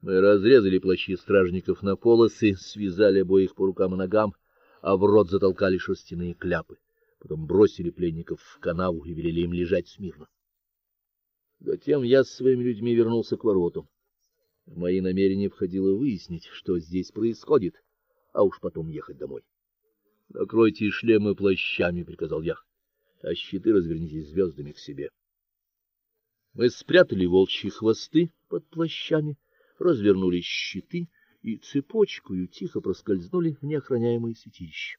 Мы разрезали плащи стражников на полосы, связали обоих по рукам и ногам, а в рот затолкали шерстяные кляпы. Потом бросили пленников в канаву и велели им лежать смирно. Затем я с своими людьми вернулся к воротам. В мои намерения входило выяснить, что здесь происходит, а уж потом ехать домой. "Накройте шлемы плащами", приказал я. "А щиты разверните звездами к себе". Мы спрятали волчьи хвосты под плащами развернули щиты и цепочкою тихо проскользнули в неохраняемое святилище.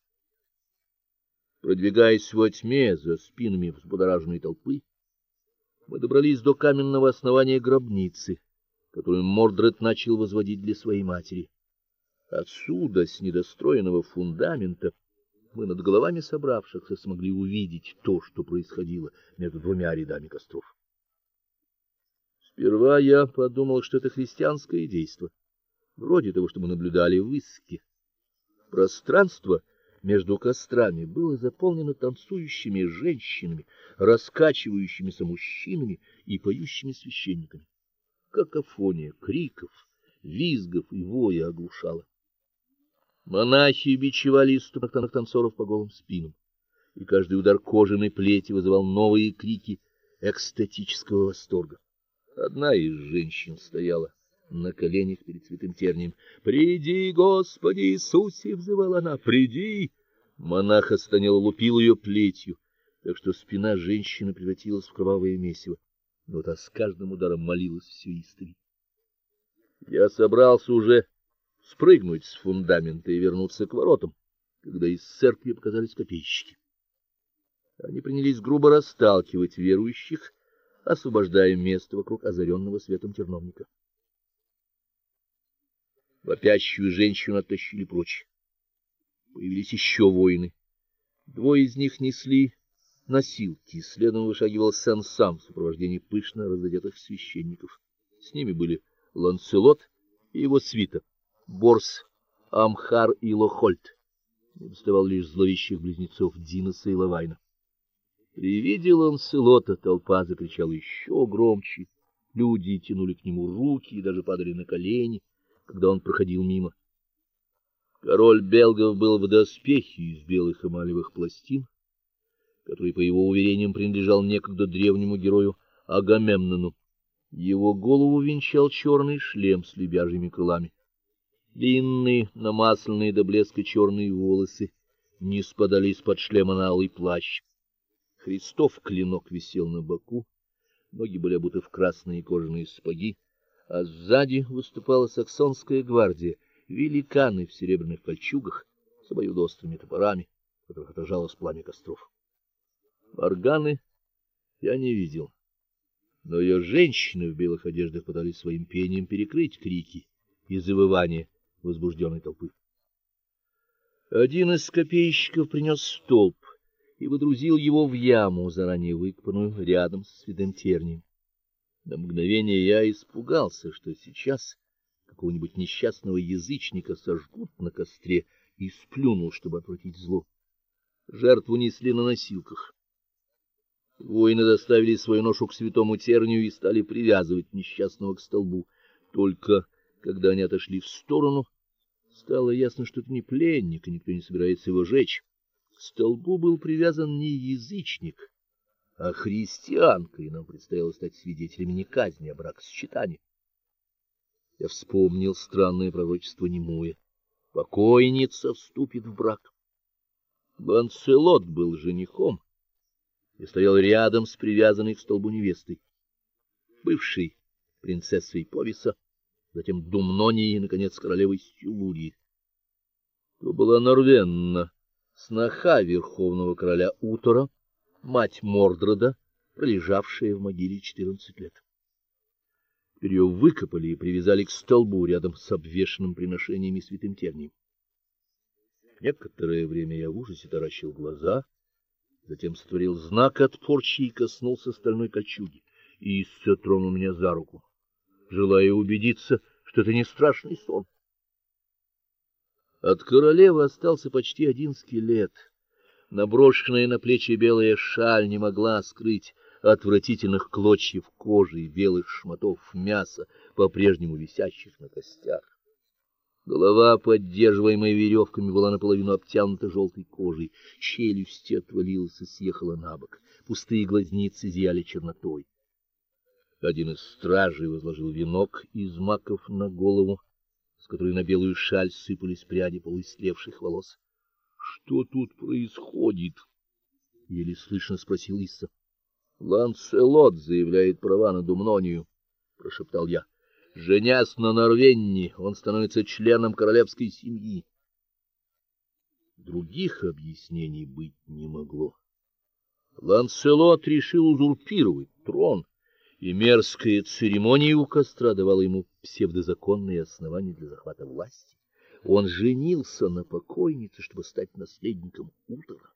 Продвигаясь во тьме за спинами взбудораженной толпы, мы добрались до каменного основания гробницы, которую Мордред начал возводить для своей матери. Отсюда, с недостроенного фундамента, мы над головами собравшихся смогли увидеть то, что происходило между двумя рядами костров. Сперва я подумал, что это христианское действо, вроде того, что мы наблюдали в Иске. Пространство между кострами было заполнено танцующими женщинами, раскачивающимися мужчинами и поющими священниками. Какофония криков, визгов и воя оглушала. Монахи бичевали иступных танцоров по голым спинам, и каждый удар кожаной плети вызывал новые крики экстатического восторга. Одна из женщин стояла на коленях перед святым тернием. "Приди, Господи Иисусе", взывала она. "Приди!" Монах останел лупил ее плетью, так что спина женщины превратилась в кровавое месиво. Но та с каждым ударом молилась все истовей. Я собрался уже спрыгнуть с фундамента и вернуться к воротам, когда из церкви показались копейщики. Они принялись грубо расталкивать верующих освобождая место вокруг озаренного светом терновника. Вопящую женщину оттащили прочь. Появились еще воины. Двое из них несли носилки, следом вышагивал сам сам в сопровождении пышно разодетых священников. С ними были Ланселот и его свита, Борс, Амхар и Лохольд. Не доставал лишь зловещих близнецов Диноса и Лавайна. При виде Ланселота толпа закричала еще громче. Люди тянули к нему руки и даже падали на колени, когда он проходил мимо. Король белгов был в доспехе из белых эмалевых пластин, который, по его уверениям, принадлежал некогда древнему герою Агамемнону. Его голову венчал черный шлем с лебяжьими крылами. Длинные, намасленные до блеска черные волосы не спадали из-под шлема на алый плащ. Христов клинок висел на боку, ноги были обуты в красные кожаные сапоги, а сзади выступала саксонская гвардия, великаны в серебряных кольчугах с обоюдоострыми топорами, в которых отражалось пламя костров. Органы я не видел, но ее женщины в белых одеждах пытались своим пением перекрыть крики и завывания возбужденной толпы. Один из копейщиков принес столб и выдрузил его в яму, заранее выкопанную рядом с святым тернием. На мгновение я испугался, что сейчас какого-нибудь несчастного язычника сожгут на костре, и сплюнул, чтобы отвратить зло. Жертву несли на носилках. Воины доставили свою ношу к святому тернию и стали привязывать несчастного к столбу. Только когда они отошли в сторону, стало ясно, что это не пленник, и никто не собирается его жечь. К столбу был привязан не язычник, а христианка, и нам предстояло стать свидетелями не казни, а бракосочетания. Я вспомнил странное пророчество Немуя. Покойница вступит в брак. Ланселот был женихом и стоял рядом с привязанной к столбу невестой, бывшей принцессой Повиса, затем Думнонией и наконец королевой Силурии. То была Норвенна, сноха верховного короля Утора, мать Мордреда, пролежавшая в могиле четырнадцать лет. Теперь ее выкопали и привязали к столбу рядом с обвешанным приношениями святым тернием. Некоторое время я в ужасе таращил глаза, затем сотворил знак от порчи и коснулся стальной кольчуги, и Исса тронул меня за руку, желая убедиться, что это не страшный сон. От королевы остался почти один скелет. Наброшенная на плечи белая шаль не могла скрыть отвратительных клочьев кожи и белых шматов мяса, по-прежнему висящих на костях. Голова, поддерживаемая веревками, была наполовину обтянута желтой кожей, челюсть отвалилась и съехала на бок, пустые глазницы зияли чернотой. Один из стражей возложил венок из маков на голову, с которой на белую шаль сыпались пряди полуистлевших волос. Что тут происходит? еле слышно спросил Исса. Ланселот заявляет права на Думнонию, прошептал я. Женясь на Норвенне, он становится членом королевской семьи. Других объяснений быть не могло. Ланселот решил узурпировать трон, и мерзкая церемония у костра давала ему псевдозаконные основания для захвата власти. Он женился на покойнице, чтобы стать наследником Утора.